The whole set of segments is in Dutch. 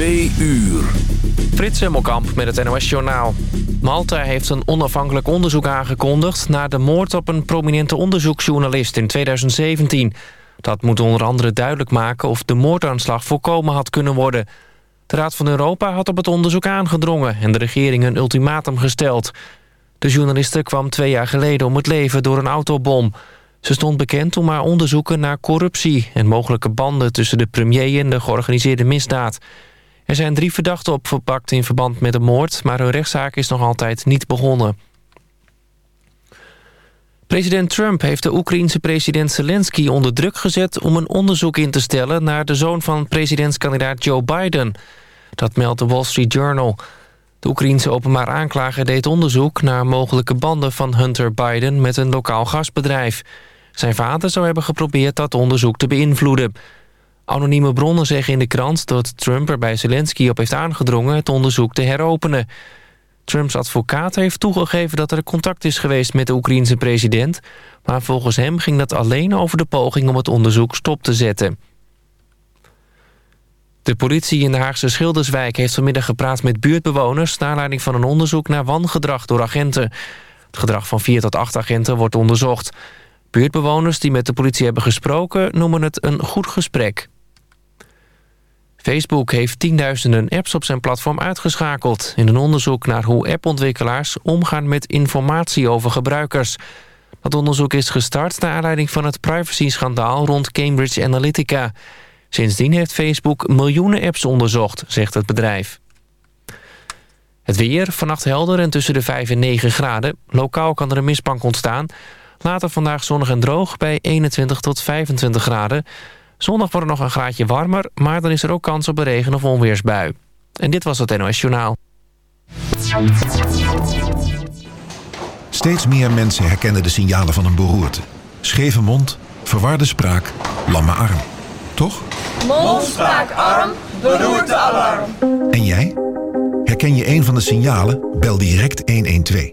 Twee uur. Frits Hemmelkamp met het NOS Journaal. Malta heeft een onafhankelijk onderzoek aangekondigd... naar de moord op een prominente onderzoeksjournalist in 2017. Dat moet onder andere duidelijk maken of de moordaanslag voorkomen had kunnen worden. De Raad van Europa had op het onderzoek aangedrongen... en de regering een ultimatum gesteld. De journaliste kwam twee jaar geleden om het leven door een autobom... Ze stond bekend om haar onderzoeken naar corruptie... en mogelijke banden tussen de premier en de georganiseerde misdaad. Er zijn drie verdachten opgepakt in verband met de moord... maar hun rechtszaak is nog altijd niet begonnen. President Trump heeft de Oekraïense president Zelensky onder druk gezet... om een onderzoek in te stellen naar de zoon van presidentskandidaat Joe Biden. Dat meldt de Wall Street Journal. De Oekraïense openbaar aanklager deed onderzoek naar mogelijke banden van Hunter Biden... met een lokaal gasbedrijf. Zijn vader zou hebben geprobeerd dat onderzoek te beïnvloeden. Anonieme bronnen zeggen in de krant dat Trump er bij Zelensky op heeft aangedrongen het onderzoek te heropenen. Trumps advocaat heeft toegegeven dat er contact is geweest met de Oekraïense president... maar volgens hem ging dat alleen over de poging om het onderzoek stop te zetten. De politie in de Haagse Schilderswijk heeft vanmiddag gepraat met buurtbewoners... naar aanleiding van een onderzoek naar wangedrag door agenten. Het gedrag van vier tot acht agenten wordt onderzocht. Buurtbewoners die met de politie hebben gesproken noemen het een goed gesprek. Facebook heeft tienduizenden apps op zijn platform uitgeschakeld... in een onderzoek naar hoe appontwikkelaars omgaan met informatie over gebruikers. Dat onderzoek is gestart naar aanleiding van het privacy-schandaal rond Cambridge Analytica. Sindsdien heeft Facebook miljoenen apps onderzocht, zegt het bedrijf. Het weer, vannacht helder en tussen de 5 en 9 graden. Lokaal kan er een mistbank ontstaan... Later vandaag zonnig en droog bij 21 tot 25 graden. Zondag wordt het nog een graadje warmer, maar dan is er ook kans op een regen- of onweersbui. En dit was het NOS Journaal. Steeds meer mensen herkennen de signalen van een beroerte. Scheve mond, verwarde spraak, lamme arm. Toch? Mond, spraak, arm, beroerte, alarm. En jij? Herken je een van de signalen? Bel direct 112.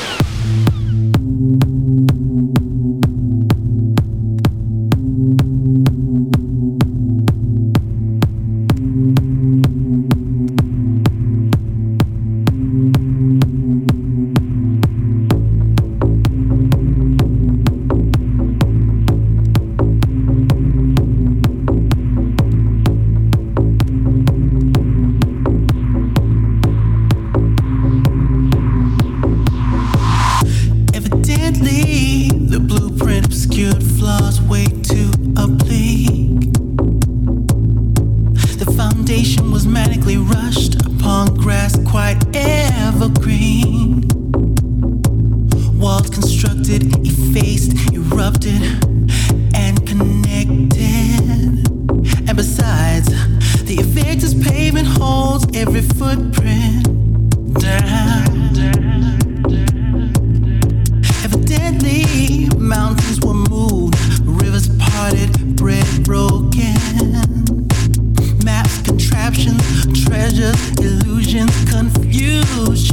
Treasures, illusions, confusions.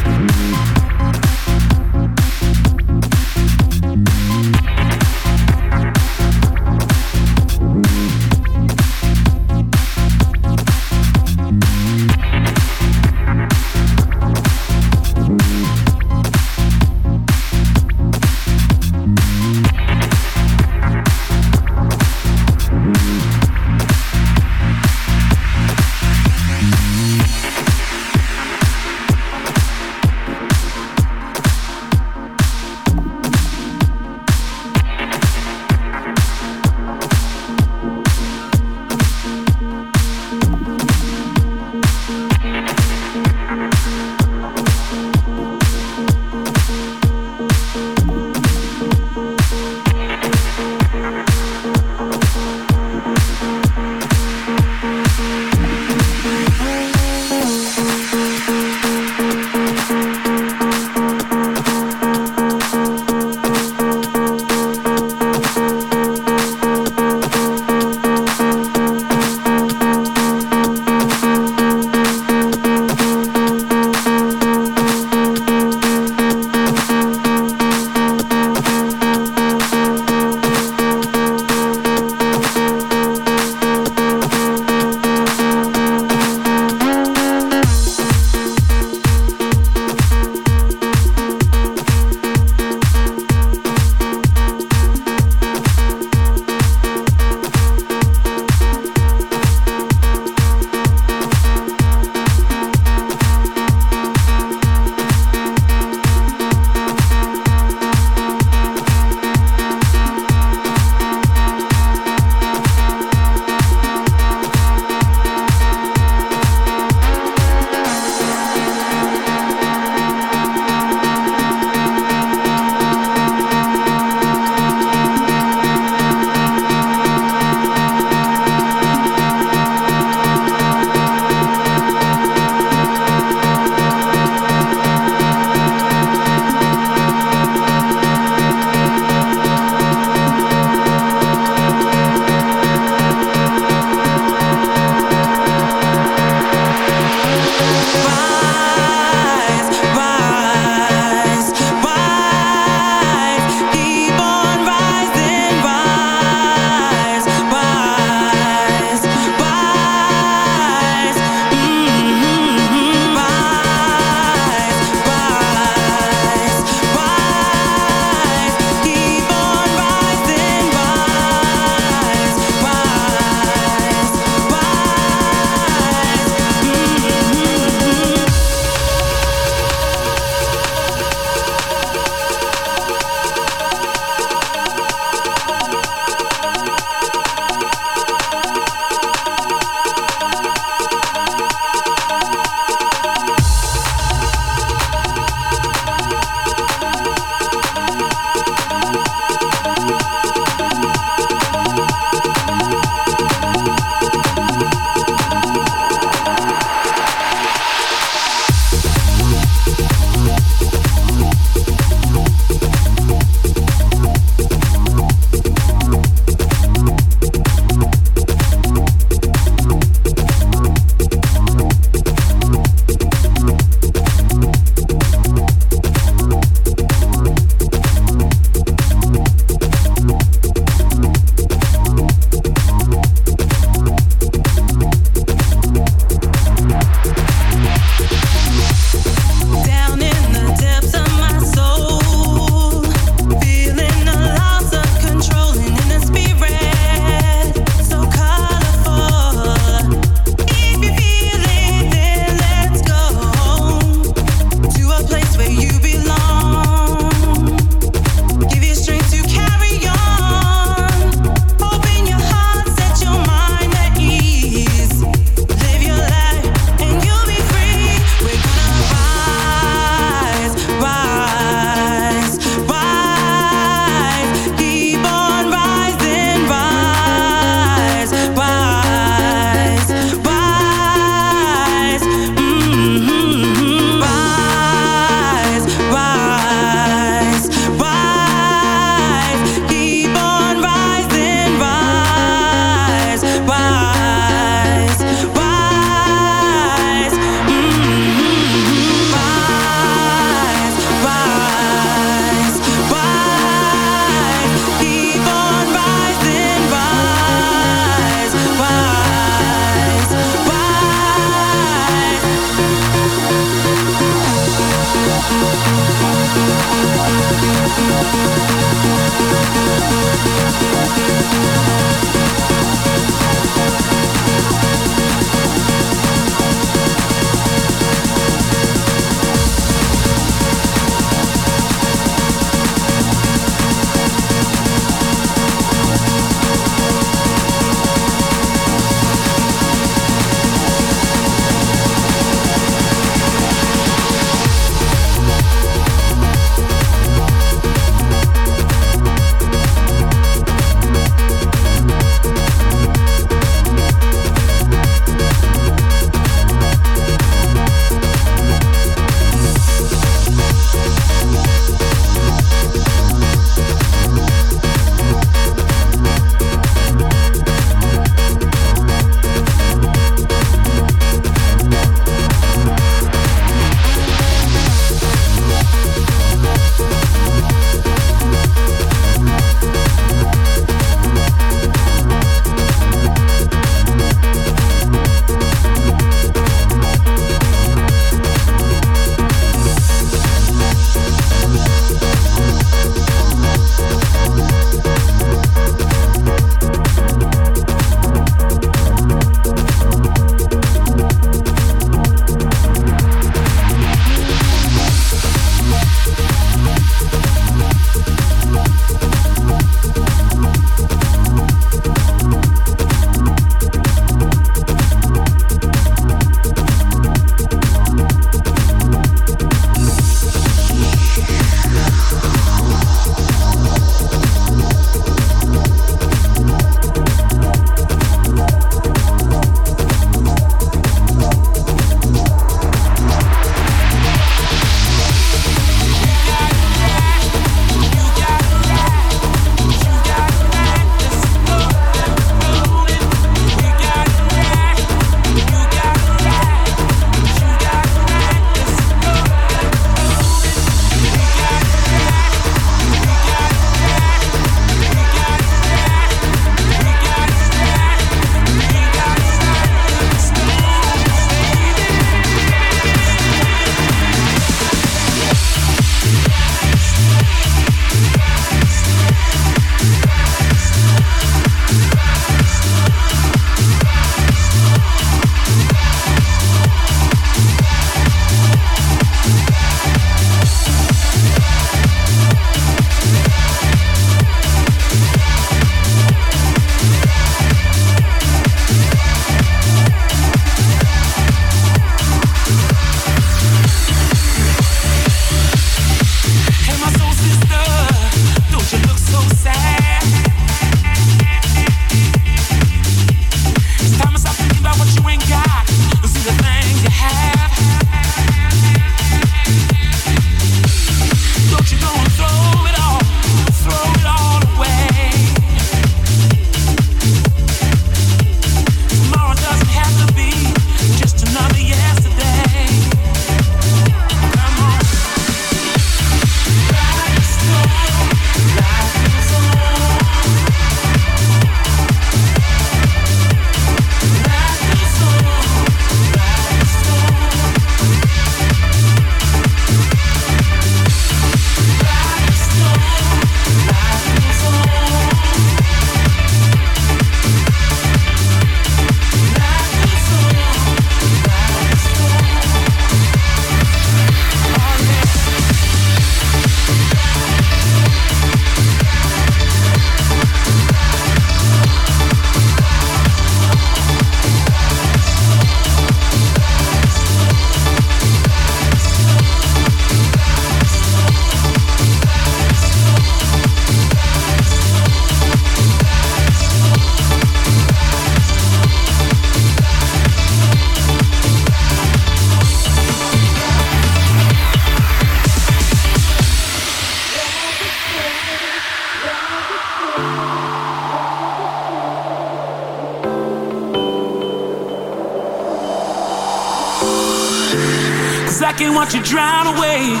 Watch you drown away,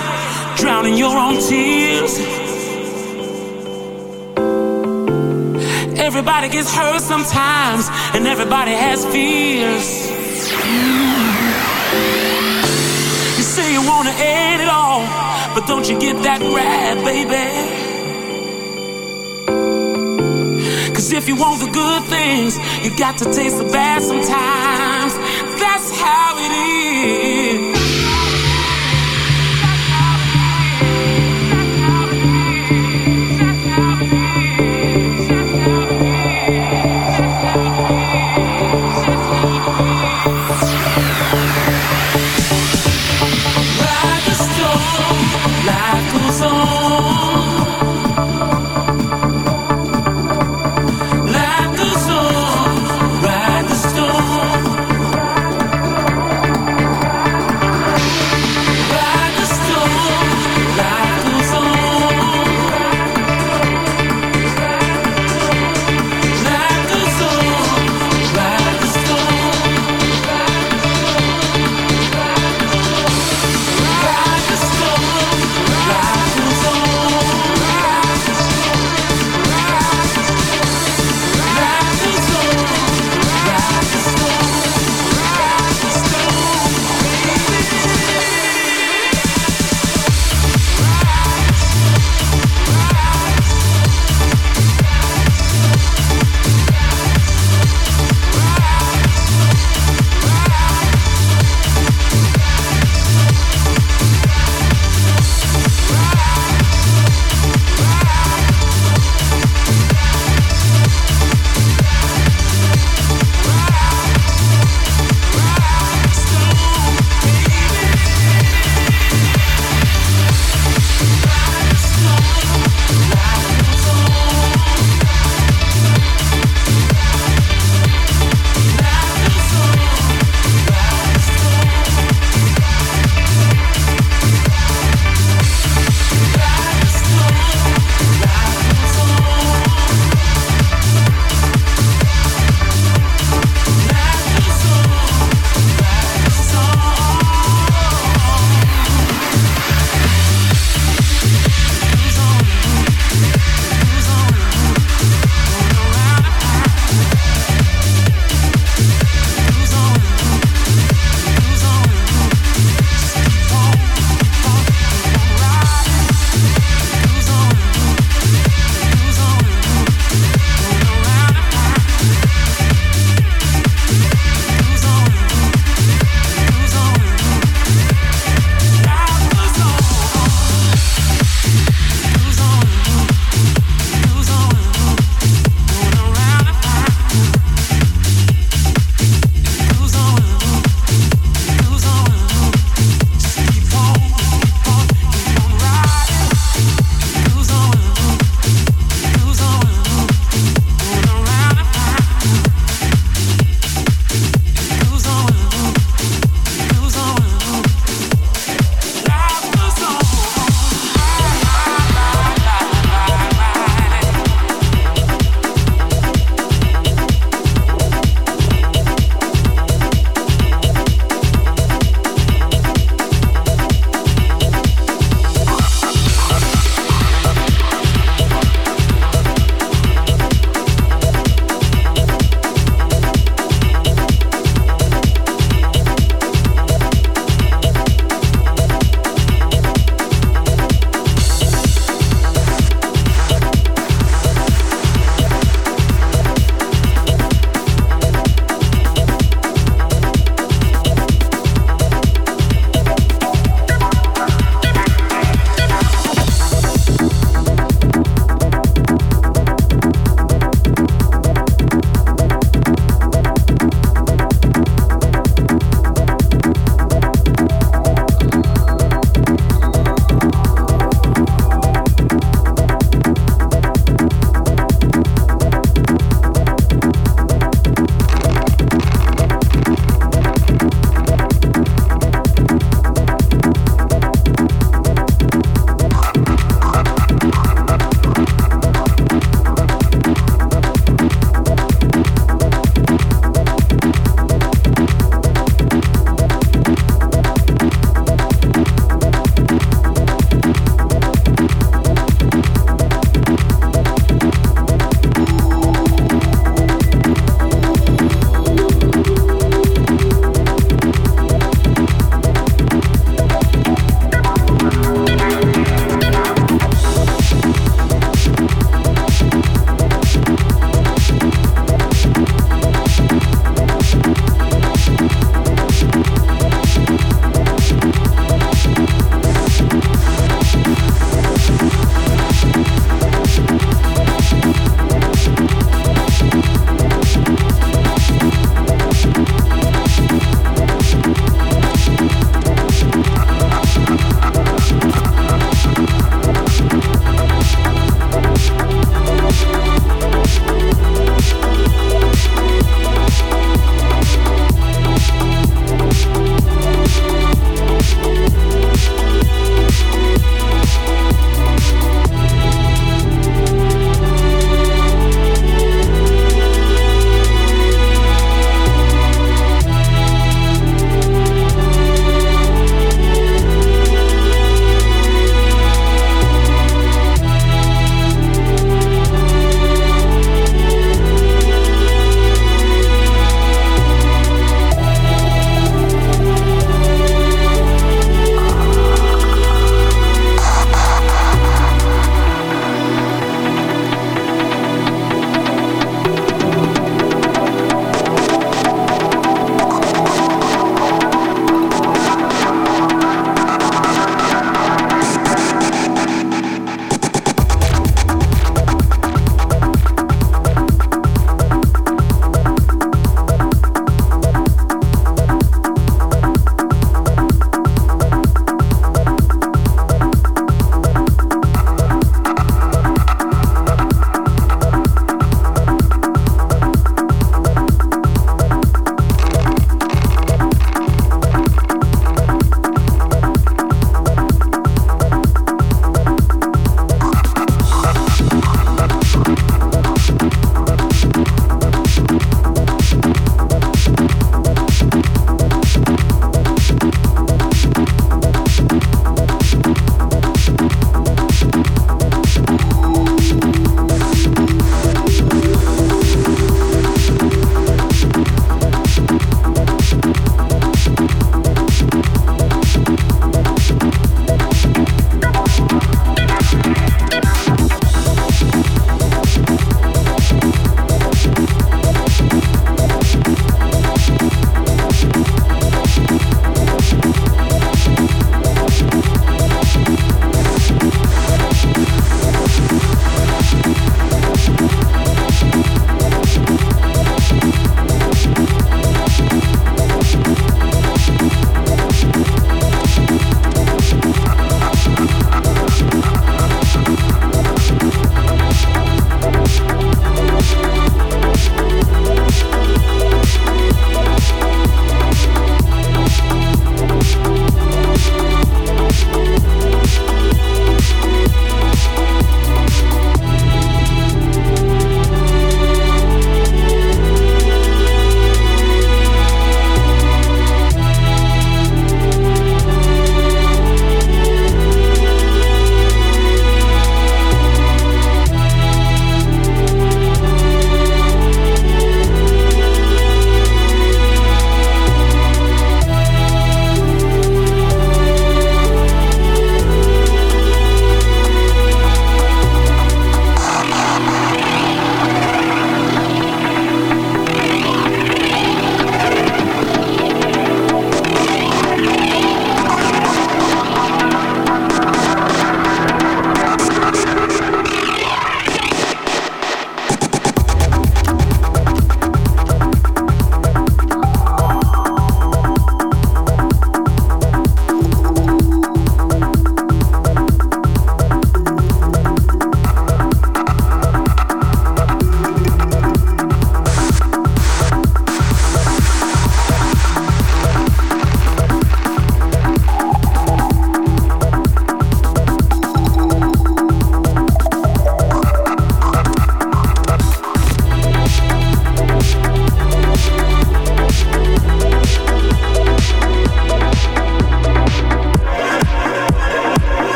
drowning your own tears. Everybody gets hurt sometimes, and everybody has fears. You say you wanna end it all, but don't you get that rap, baby? Cause if you want the good things, you got to taste the bad sometimes. That's how it is.